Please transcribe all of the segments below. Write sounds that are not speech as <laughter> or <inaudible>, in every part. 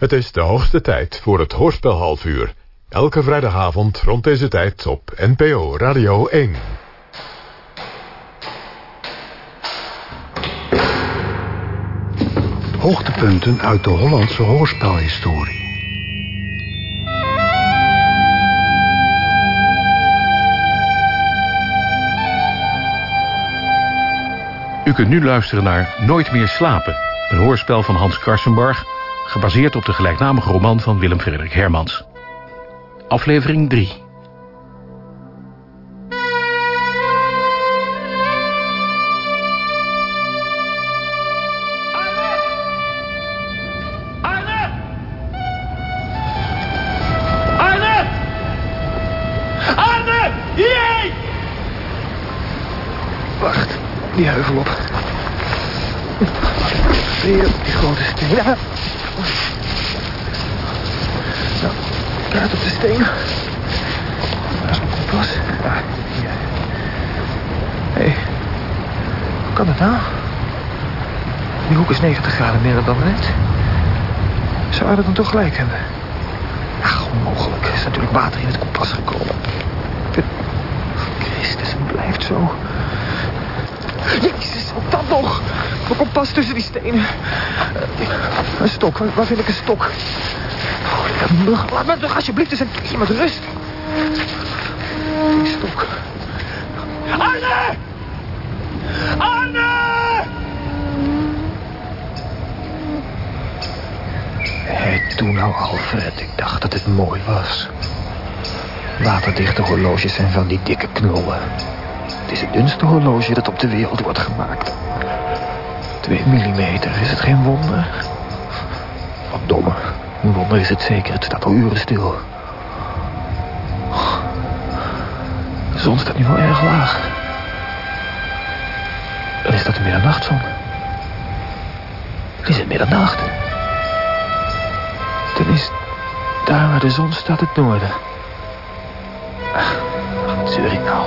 Het is de hoogste tijd voor het Hoorspel half uur. Elke vrijdagavond rond deze tijd op NPO Radio 1. Hoogtepunten uit de Hollandse hoorspelhistorie. U kunt nu luisteren naar Nooit meer slapen. Een hoorspel van Hans Karsenbarg, gebaseerd op de gelijknamige roman van Willem Frederik Hermans. Aflevering 3. Arne! Arne! Arne! Hierheen! Wacht, die heuvel op. Hier, die grote steen. Nou, kaart op de steen. Waar is mijn kompas? Hier. Hé, hey, hoe kan dat nou? Die hoek is 90 graden minder dan net. Zou hij dat dan toch gelijk hebben? Ach, onmogelijk. Er is natuurlijk water in het kompas gekomen. Christus, het blijft zo. Jezus, wat dat nog? Mijn kompas tussen die stenen. Eh, Een stok, waar, vind ik een stok? Oh, Laat me toch alsjeblieft eens een keertje met rust. Die stok. Arne! Arne! Hé, doe nou, Alfred. Ik dacht dat het mooi was. Waterdichte horloges zijn van die dikke knollen. Het is het dunste horloge dat op de wereld wordt gemaakt. Twee millimeter, is het geen wonder? Wat domme. Een wonder is het zeker, het staat al uren stil. De zon staat nu wel erg laag. Dan is dat de middernachtzon. Is het middernacht? Dan is daar waar de zon staat het noorden. Ach, wat zeur ik nou?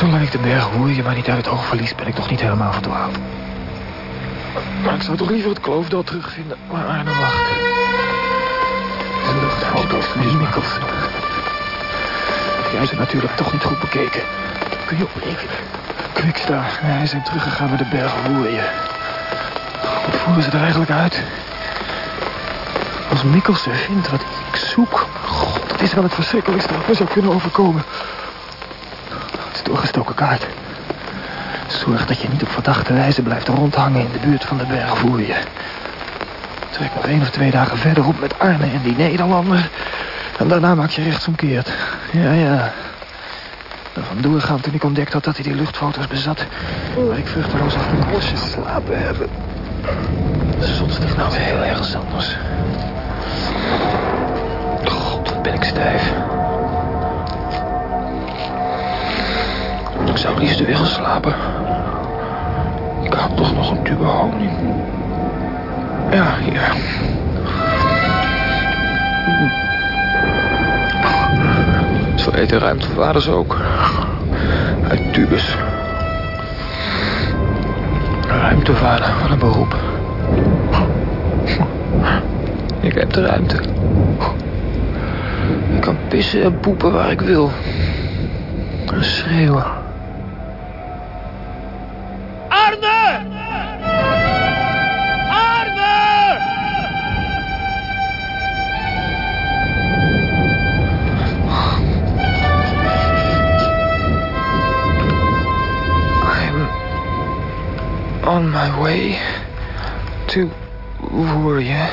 Zolang ik de berg woeien maar niet uit het oog verlies... ben ik nog niet helemaal verdwaald. Maar ik zou toch liever het kloofdal terugvinden waar Arne wacht. De luchtfoto's van die Mikkelsen. Jij ze natuurlijk toch niet goed bekeken. Kun je oprekenen? Kwiksta, hij zijn teruggegaan naar de berg woeien. Wat voeren ze er eigenlijk uit? Als Mikkelsen vindt wat ik zoek... God, dat is wel het verschrikkelijkste wat me zou kunnen overkomen. Doorgestoken kaart. Zorg dat je niet op verdachte wijze blijft rondhangen in de buurt van de bergvoerje. Trek nog één of twee dagen verderop met Arne en die Nederlander. En daarna maak je rechtsomkeert. Ja, ja. Er vandoor gaan toen ik ontdekt had dat hij die luchtfoto's bezat. Maar ik vruchteloos achter een bosje slapen hebben. Ligt nou heel ergens anders. God, ben ik stijf. Zou liefst weer gaan slapen. Ik had toch nog een tube honing. Ja, hier. Zo eten ruimtevaders ook. Uit tubes. Ruimtevader, wat een beroep. Ik heb de ruimte. Ik kan pissen en poepen waar ik wil. En schreeuwen. Arne! Arne! I'm on my way to Woerje.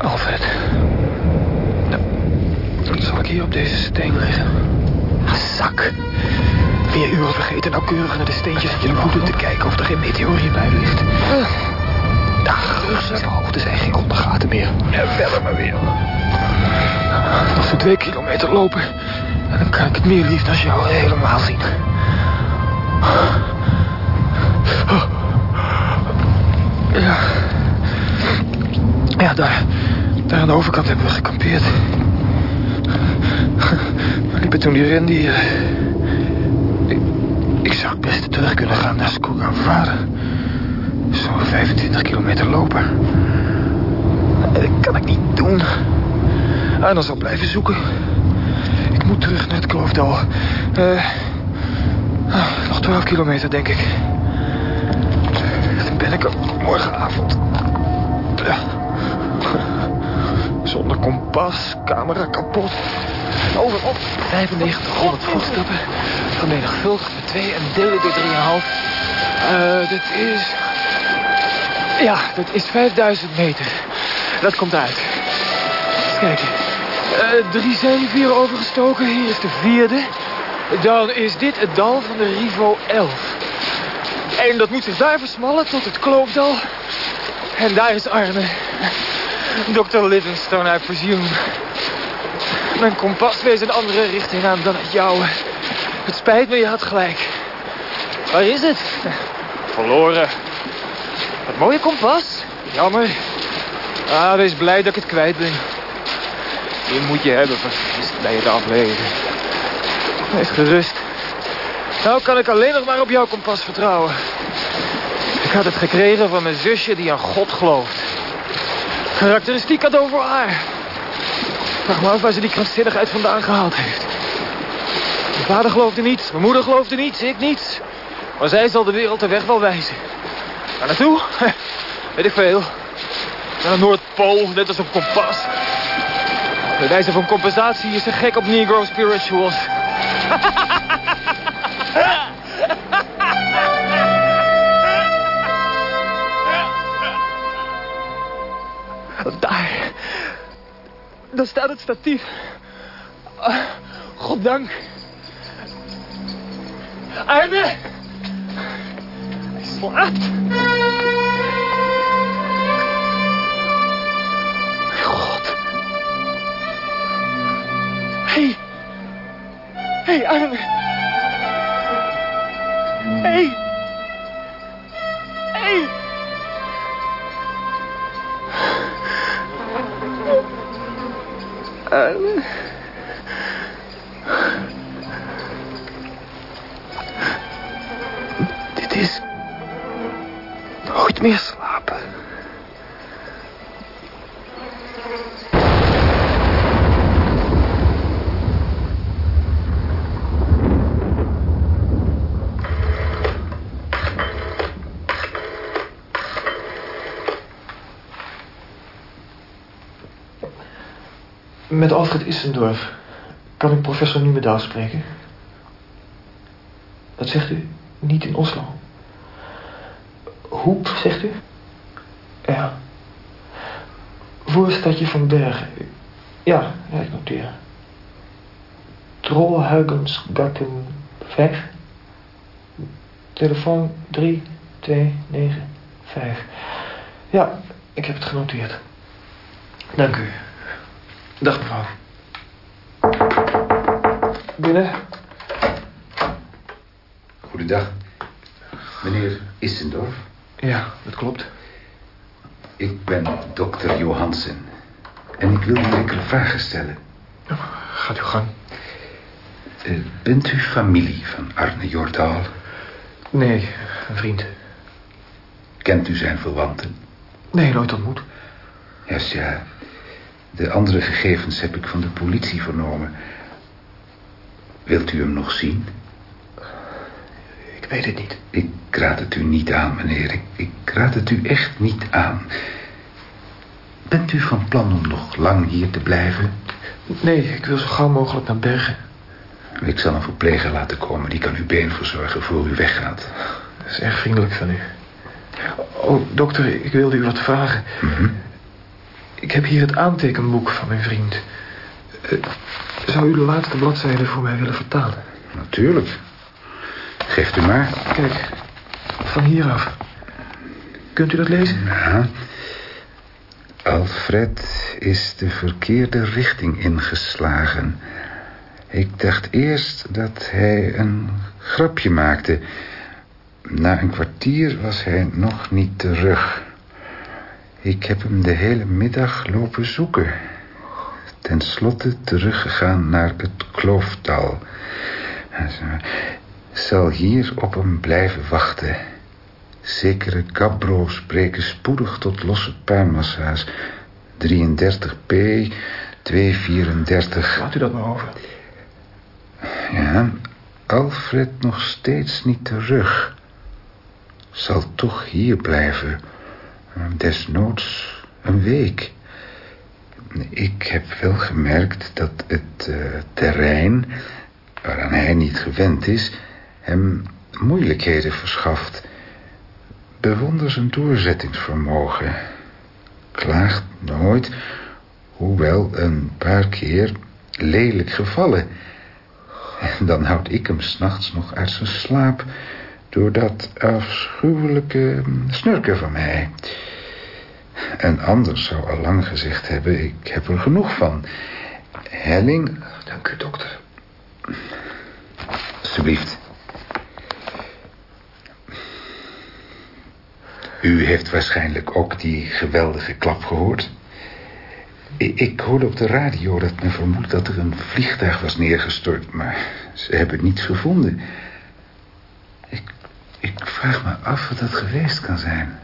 Alfred. Zal ik hier op deze steen liggen. Zak. Vier uur vergeten nauwkeurig naar de steentjes in je te kijken of er geen meteoriet bij ligt. De hoogte zijn geen ondergaten meer. Ja, verder maar weer. Nog zo'n twee kilometer lopen. En dan kan ik het meer liefde als jou helemaal zien. Ja. Ja, daar. Daar aan de overkant hebben we gekampeerd. We liepen toen die rendieren. Ik, ik zou het beste terug kunnen gaan naar Skoegan vader. Zo'n 25 kilometer lopen. Dat kan ik niet doen. En dan zal blijven zoeken. Ik moet terug naar het kloofdal. Eh, ah, nog 12 kilometer, denk ik. Dan ben ik er morgenavond. Zonder kompas, camera kapot. Overop 9500 voetstappen. Vermenigvuldigd met 2 en delen door 3,5. Eh, dit is... Ja, dat is 5000 meter. Dat komt uit. Eens kijken. Eh, drie zeevieren overgestoken. Hier is de vierde. Dan is dit het dal van de Rivo 11. En dat moet zich daar versmallen tot het kloofdal. En daar is Arne. Dr. Livingstone, I presume. Mijn kompas wees een andere richting aan dan het jouwe. Het spijt me, je had gelijk. Waar is het? Verloren. Wat mooie kompas. Jammer. Ah, wees blij dat ik het kwijt ben. Die moet je hebben vergist bij het afleveren. Wees gerust. Nou kan ik alleen nog maar op jouw kompas vertrouwen. Ik had het gekregen van mijn zusje die aan God gelooft. Karakteristiek cadeau voor haar. Vraag me af waar ze die krankzinnigheid vandaan gehaald heeft. Vader geloofde niets, mijn moeder geloofde niets, ik niets. Maar zij zal de wereld de weg wel wijzen. Waar naartoe? <laughs> Weet ik veel. Naar de Noordpool, net als een kompas. Bij wijze van compensatie is ze gek op Negro spirituals. <laughs> Daar. Daar staat het statief. Ah, Goddank. Arne! Hij slaapt. God. Hé. Hé, Arne. Alfred Issendorf. Kan ik professor Numedaal spreken? Wat zegt u? Niet in Oslo. Hoep, zegt u? Ja. Voorstadje van Bergen. Ja, ja, ik noteer. Trollhuigensgatten 5. Telefoon 3295. Ja, ik heb het genoteerd. Dank u. Dag mevrouw. Binnen. Goedendag. Meneer Issendorf, Ja, dat klopt. ik ben dokter Johansen. En ik wil u enkele vragen stellen. Gaat uw gang. Eh, bent u familie van Arne Jordaal? Nee, een vriend. Kent u zijn verwanten? Nee, nooit ontmoet. Ja, ja. De andere gegevens heb ik van de politie vernomen. Wilt u hem nog zien? Ik weet het niet. Ik raad het u niet aan, meneer. Ik, ik raad het u echt niet aan. Bent u van plan om nog lang hier te blijven? Nee, ik wil zo gauw mogelijk naar Bergen. Ik zal een verpleger laten komen. Die kan uw been verzorgen voor u weggaat. Dat is erg vriendelijk van u. Oh, dokter, ik wilde u wat vragen. Mhm. Ik heb hier het aantekenboek van mijn vriend. Eh, zou u de laatste bladzijde voor mij willen vertalen? Natuurlijk. Geeft u maar. Kijk, van hieraf. Kunt u dat lezen? Ja. Alfred is de verkeerde richting ingeslagen. Ik dacht eerst dat hij een grapje maakte. Na een kwartier was hij nog niet terug. Ik heb hem de hele middag lopen zoeken. Ten slotte teruggegaan naar het kloofdal. Zal hier op hem blijven wachten. Zekere gabbro's spreken spoedig tot losse puinmassa's. 33p, 234. Laat u dat maar over. Ja, Alfred nog steeds niet terug. Zal toch hier blijven. Desnoods een week. Ik heb wel gemerkt dat het uh, terrein, waaraan hij niet gewend is, hem moeilijkheden verschaft. Bewonder zijn doorzettingsvermogen. Klaagt nooit, hoewel een paar keer lelijk gevallen. En dan houd ik hem s'nachts nog uit zijn slaap... door dat afschuwelijke snurken van mij. En anders zou al lang gezegd hebben... ik heb er genoeg van. Helling... Dank u, dokter. Alsjeblieft. U heeft waarschijnlijk ook die geweldige klap gehoord. Ik, hoorde op de radio dat men vermoedt dat er een vliegtuig was neergestort... maar ze hebben niets gevonden. Ik, ik vraag me af wat dat geweest kan zijn.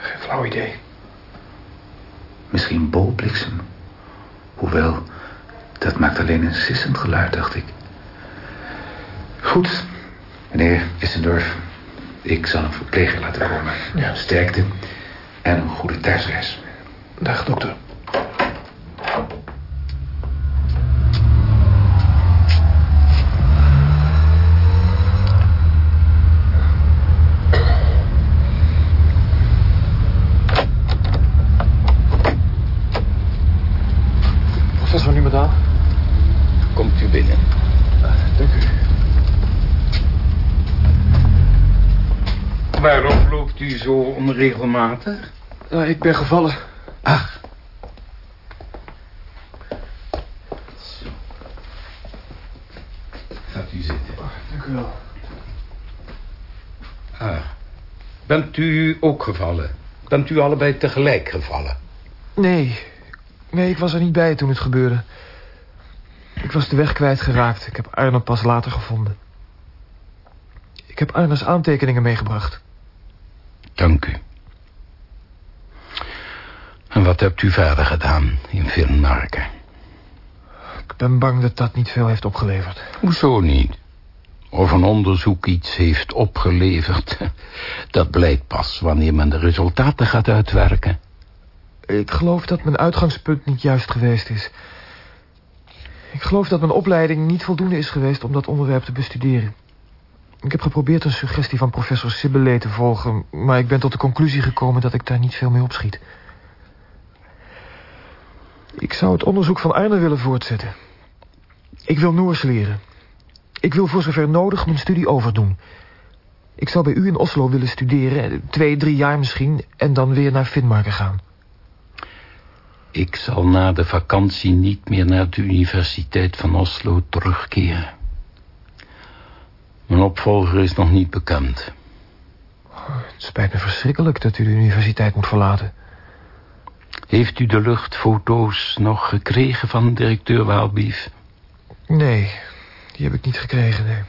Geen flauw idee. Misschien bolbliksem. Hoewel, dat maakt alleen een sissend geluid, dacht ik. Goed, meneer Wissendorf. Ik zal een verpleger laten komen. Ja. Sterkte en een goede thuisreis. Dag, dokter. Professor Numedaan. Komt u binnen. Dank u. Waarom loopt u zo onregelmatig? Ja, ik ben gevallen. Ach. Gaat u zitten. Dank u wel. Ah. Bent u ook gevallen? Bent u allebei tegelijk gevallen? Nee. Nee, ik was er niet bij toen het gebeurde. Ik was de weg kwijtgeraakt. Ik heb Arne pas later gevonden. Ik heb Arne's aantekeningen meegebracht. Dank u. En wat hebt u verder gedaan in Vilmarken? Ik ben bang dat dat niet veel heeft opgeleverd. Hoezo niet? Of een onderzoek iets heeft opgeleverd... <laughs> dat blijkt pas wanneer men de resultaten gaat uitwerken. Ik geloof dat mijn uitgangspunt niet juist geweest is. Ik geloof dat mijn opleiding niet voldoende is geweest om dat onderwerp te bestuderen. Ik heb geprobeerd een suggestie van professor Sibylle te volgen... maar ik ben tot de conclusie gekomen dat ik daar niet veel mee opschiet. Ik zou het onderzoek van Arne willen voortzetten. Ik wil Noors leren. Ik wil voor zover nodig mijn studie overdoen. Ik zou bij u in Oslo willen studeren, twee, drie jaar misschien... en dan weer naar Finnmarken gaan. Ik zal na de vakantie niet meer naar de Universiteit van Oslo terugkeren. Mijn opvolger is nog niet bekend. Het spijt me verschrikkelijk dat u de universiteit moet verlaten. Heeft u de luchtfoto's nog gekregen van directeur Waalbief? Nee, die heb ik niet gekregen, nee.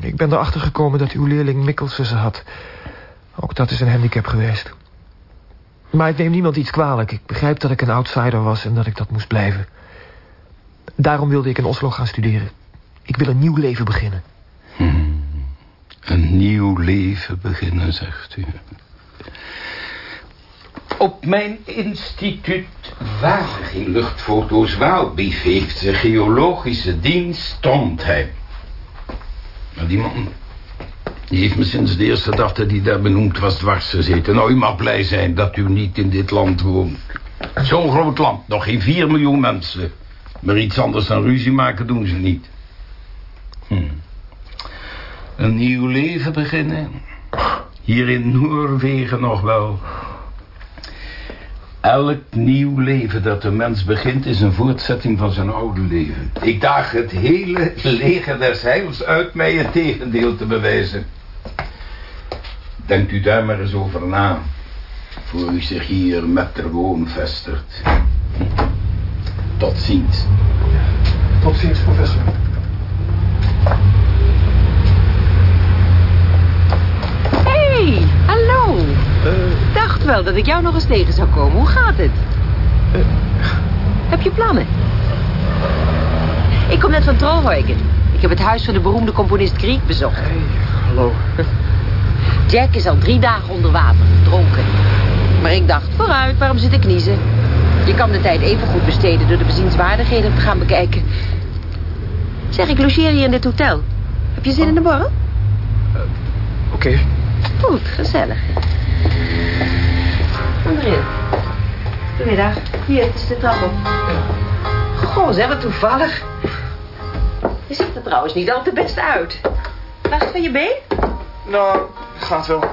Ik ben erachter gekomen dat uw leerling Mikkelsen ze had. Ook dat is een handicap geweest. Maar ik neem niemand iets kwalijk. Ik begrijp dat ik een outsider was en dat ik dat moest blijven. Daarom wilde ik in Oslo gaan studeren. Ik wil een nieuw leven beginnen. Een nieuw leven beginnen, zegt u. Op mijn instituut waren geen luchtfoto's. Waalbief heeft de geologische dienst stond hij. Maar die man... Die heeft me sinds de eerste dag dat hij daar benoemd was dwars gezeten. Nou, u mag blij zijn dat u niet in dit land woont. Zo'n groot land, nog geen vier miljoen mensen. Maar iets anders dan ruzie maken doen ze niet. Een nieuw leven beginnen. Hier in Noorwegen nog wel. Elk nieuw leven dat een mens begint... is een voortzetting van zijn oude leven. Ik daag het hele leger des heils uit mij het tegendeel te bewijzen. Denkt u daar maar eens over na... voor u zich hier met ter woon vestigt. Tot ziens. Tot ziens, professor. Hé, hey, Hallo. Eh, Dacht wel dat ik jou nog eens tegen zou komen. Hoe gaat het? Heb je plannen? Ik kom net van Trollheugen. Ik heb het huis van de beroemde componist Griek bezocht. hey, hallo. <laughs> Jack is al drie dagen onder water, dronken. Maar ik dacht, vooruit, waarom zit ik kniezen? Je kan de tijd even goed besteden door de bezienswaardigheden te gaan bekijken. Zeg, ik logeer hier in dit hotel. Heb je zin in de borrel? Oké. Goed, gezellig. Goedemiddag. Hier, het is de trap op. Goh, zeg wat toevallig. Je ziet er trouwens niet al te best uit. Last van je been? Nou, gaat wel.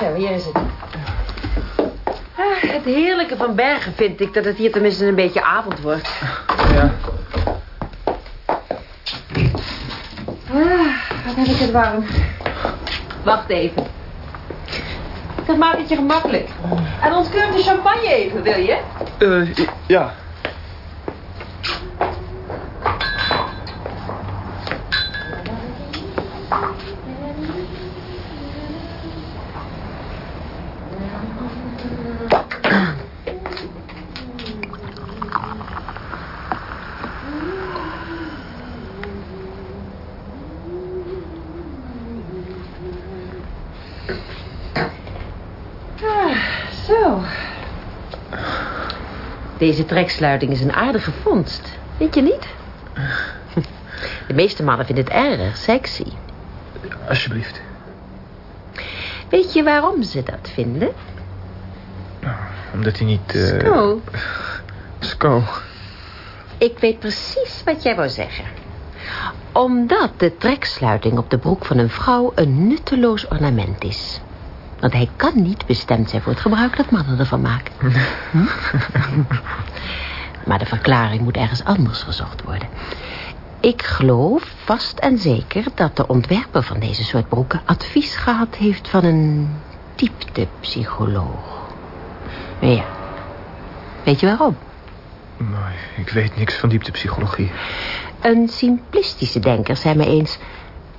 Zo, hier is het. Ah, het heerlijke van Bergen vind ik dat het hier tenminste een beetje avond wordt. Ja. Ah, wat heb ik het warm. Wacht even. Dat maakt het je gemakkelijk. En ons keurt de champagne even, wil je? Eh, ja. Zo. Deze treksluiting is een aardige vondst. Vind je niet? De meeste mannen vinden het erg sexy. Alsjeblieft. Weet je waarom ze dat vinden? Omdat hij niet... eh Sko. Sko. Ik weet precies wat jij wou zeggen. Omdat de treksluiting op de broek van een vrouw een nutteloos ornament is. Want hij kan niet bestemd zijn voor het gebruik dat mannen ervan maken. Hm? <laughs> Maar de verklaring moet ergens anders gezocht worden. Ik geloof vast en zeker dat de ontwerper van deze soort broeken... advies gehad heeft van een dieptepsycholoog. Ja. Weet je waarom? Maar ik weet niks van dieptepsychologie. Een simplistische denker zei me eens...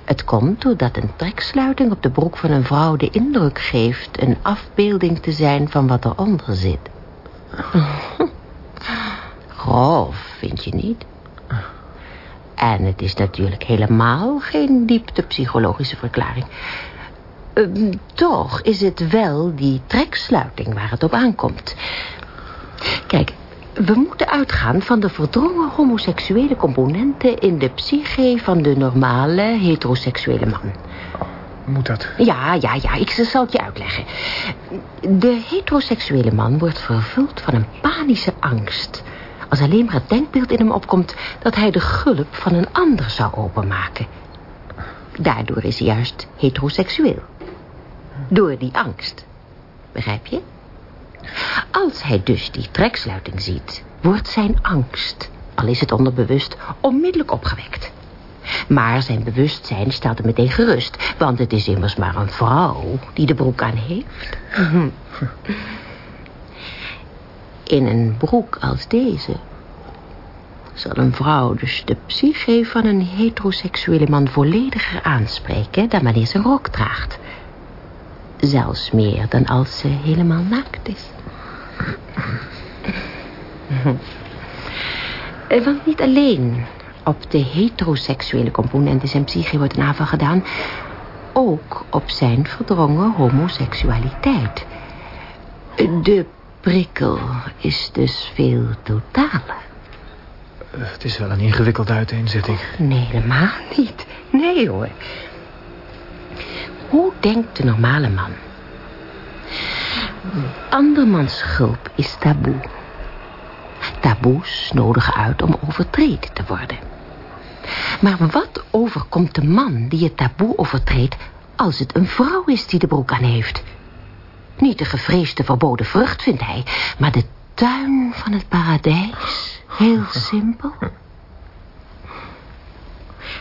Het komt doordat een treksluiting op de broek van een vrouw de indruk geeft... een afbeelding te zijn van wat eronder zit. <laughs> Grof, vind je niet? En het is natuurlijk helemaal geen dieptepsychologische verklaring. Ehm, toch is het wel die treksluiting waar het op aankomt. Kijk, we moeten uitgaan van de verdrongen homoseksuele componenten... in de psyche van de normale heteroseksuele man. Moet dat? Ja, ja, ja, ik zal het je uitleggen. De heteroseksuele man wordt vervuld van een panische angst... als alleen maar het denkbeeld in hem opkomt... dat hij de gulp van een ander zou openmaken. Daardoor is hij juist heteroseksueel. Door die angst. Begrijp je? Als hij dus die treksluiting ziet... wordt zijn angst, al is het onderbewust, onmiddellijk opgewekt. Maar zijn bewustzijn stelt hem meteen gerust... want het is immers maar een vrouw die de broek aan heeft. <laughs> In een broek als deze... zal een vrouw dus de psyche van een heteroseksuele man... vollediger aanspreken dan wanneer ze een rok draagt. Zelfs meer dan als ze helemaal naakt is. Want niet alleen op de heteroseksuele component in zijn psyche wordt een aanval gedaan... ook op zijn verdrongen homoseksualiteit. De prikkel is dus veel totaler. Het is wel een ingewikkelde uiteenzetting. Nee, helemaal niet. Nee, hoor. Hoe denkt de normale man? Andermans schulp is taboe. Taboes nodigen uit om overtreden te worden. Maar wat overkomt de man die het taboe overtreedt... als het een vrouw is die de broek aan heeft? Niet de gevreesde verboden vrucht, vindt hij... maar de tuin van het paradijs. Heel simpel.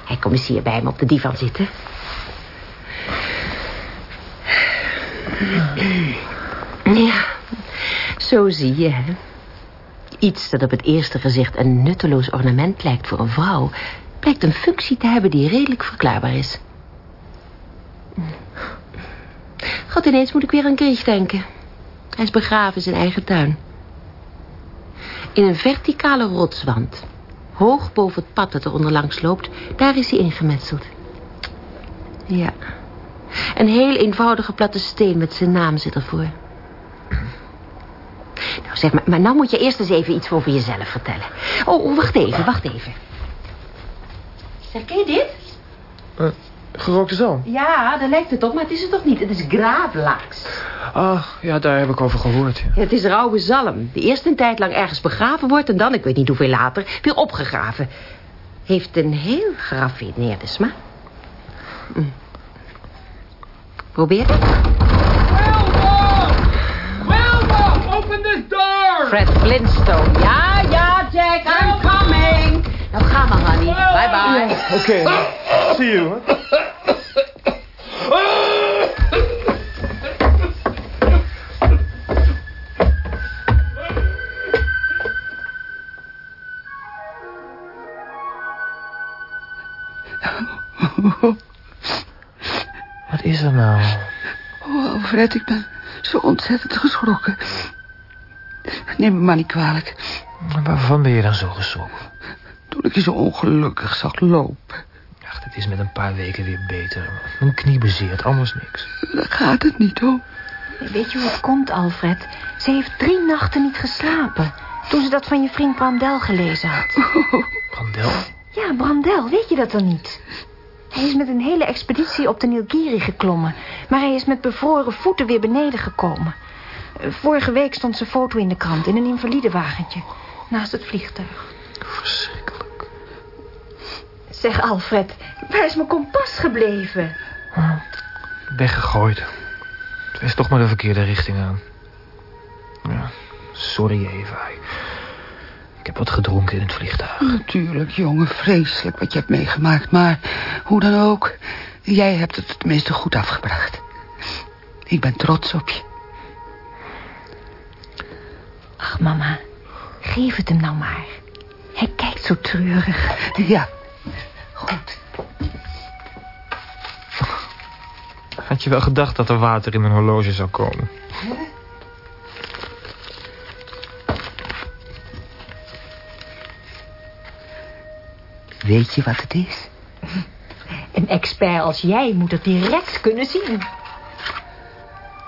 Hij kom eens hier bij me op de divan zitten. Ja, zo zie je, hè. Iets dat op het eerste gezicht een nutteloos ornament lijkt voor een vrouw... blijkt een functie te hebben die redelijk verklaarbaar is. God, ineens moet ik weer aan Griech denken. Hij is begraven in zijn eigen tuin. In een verticale rotswand. Hoog boven het pad dat er onderlangs loopt, daar is hij ingemetseld. Ja. Een heel eenvoudige platte steen met zijn naam zit ervoor. Nou, zeg maar, maar nou moet je eerst eens even iets over jezelf vertellen. Oh, wacht even, wacht even. Zeg, ken je dit? Uh, gerookte zalm? Ja, daar lijkt het op, maar het is het toch niet. Het is gravlax. Ah, ja, daar heb ik over gehoord. Ja. Het is rauwe zalm. Die eerst een tijd lang ergens begraven wordt... en dan, ik weet niet hoeveel later, weer opgegraven. Heeft een heel geraffineerde smaak. Mm. Probeer het. Wilma! Wilma, open this door! Fred Flintstone. Ja, ja, Jack, I'm coming. Nou, ga maar, honey. Bye, bye. Oké, okay. see you. Hè? Wat is er nou? Oh, Alfred, ik ben zo ontzettend geschrokken. Neem me maar niet kwalijk. Maar waarvan ben je dan zo geschrokken? Toen ik je zo ongelukkig zag lopen. Ach, het is met een paar weken weer beter. Mijn knie bezeert, anders niks. Daar gaat het niet om. Weet je hoe het komt, Alfred? Ze heeft drie nachten niet geslapen. Toen ze dat van je vriend Brandel gelezen had. Oh, Brandel? Ja, Brandel, weet je dat dan niet? Hij is met een hele expeditie op de Nilgiri geklommen. Maar hij is met bevroren voeten weer beneden gekomen. Eh, Vorige week stond zijn foto in de krant in een invalidewagentje. Naast het vliegtuig. Verschrikkelijk. Zeg, Alfred, waar is mijn kompas gebleven? Weggegooid. Het wees toch maar de verkeerde richting aan. Ja, sorry Eva. Ik heb wat gedronken in het vliegtuig. Natuurlijk, jongen, vreselijk wat je hebt meegemaakt. Maar hoe dan ook, jij hebt het tenminste goed afgebracht. Ik ben trots op je. Ach, mama, geef het hem nou maar. Hij kijkt zo treurig. Ja, goed. Had je wel gedacht dat er water in mijn horloge zou komen? Weet je wat het is? Een expert als jij moet het direct kunnen zien.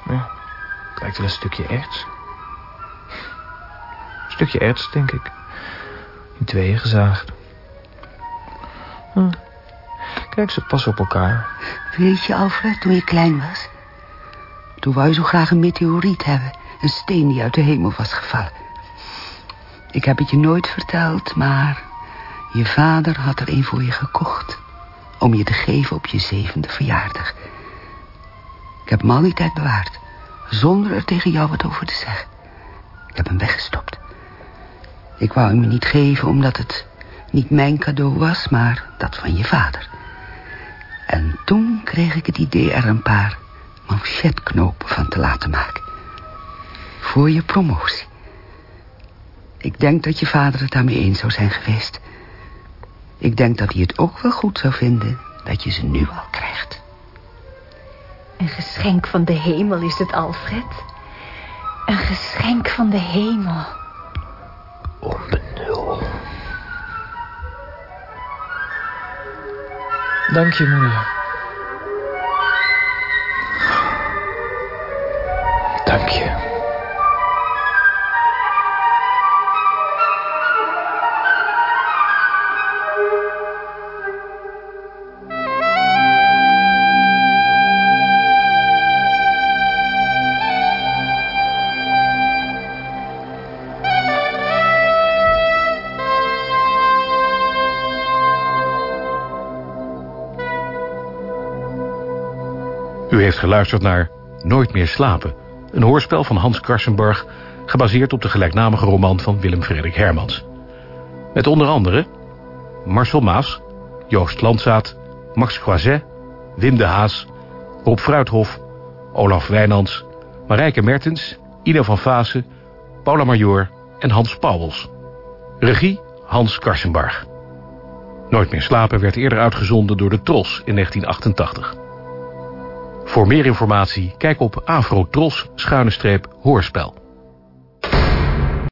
Ja, het lijkt wel een stukje erts. Een stukje erts, denk ik. In tweeën gezaagd. Hm. Kijk, ze passen op elkaar. Weet je, Alfred, toen je klein was? Toen wou je zo graag een meteoriet hebben. Een steen die uit de hemel was gevallen. Ik heb het je nooit verteld, maar... je vader had er een voor je gekocht. Om je te geven op je zevende verjaardag. Ik heb hem al die tijd bewaard. Zonder er tegen jou wat over te zeggen. Ik heb hem weggestopt. Ik wou hem niet geven omdat het niet mijn cadeau was, maar dat van je vader. En toen kreeg ik het idee er een paar manchetknopen van te laten maken. Voor je promotie. Ik denk dat je vader het daarmee eens zou zijn geweest. Ik denk dat hij het ook wel goed zou vinden dat je ze nu al krijgt. Een geschenk van de hemel is het, Alfred. Een geschenk van de hemel. Onbenul. Dank je, moeder. Dank je. Heeft geluisterd naar Nooit meer slapen. Een hoorspel van Hans Karsenbarg... gebaseerd op de gelijknamige roman van Willem Frederik Hermans. Met onder andere Marcel Maas, Joost Landzaat, Max Croiset, Wim de Haas... Rob Fruithof, Olaf Wijnands, Marijke Mertens... Ina van Vaassen, Paula Major en Hans Pauwels. Regie Hans Karsenbarg. Nooit meer slapen werd eerder uitgezonden door de Tros in 1988. Voor meer informatie kijk op Afrotros schuine streep hoorspel.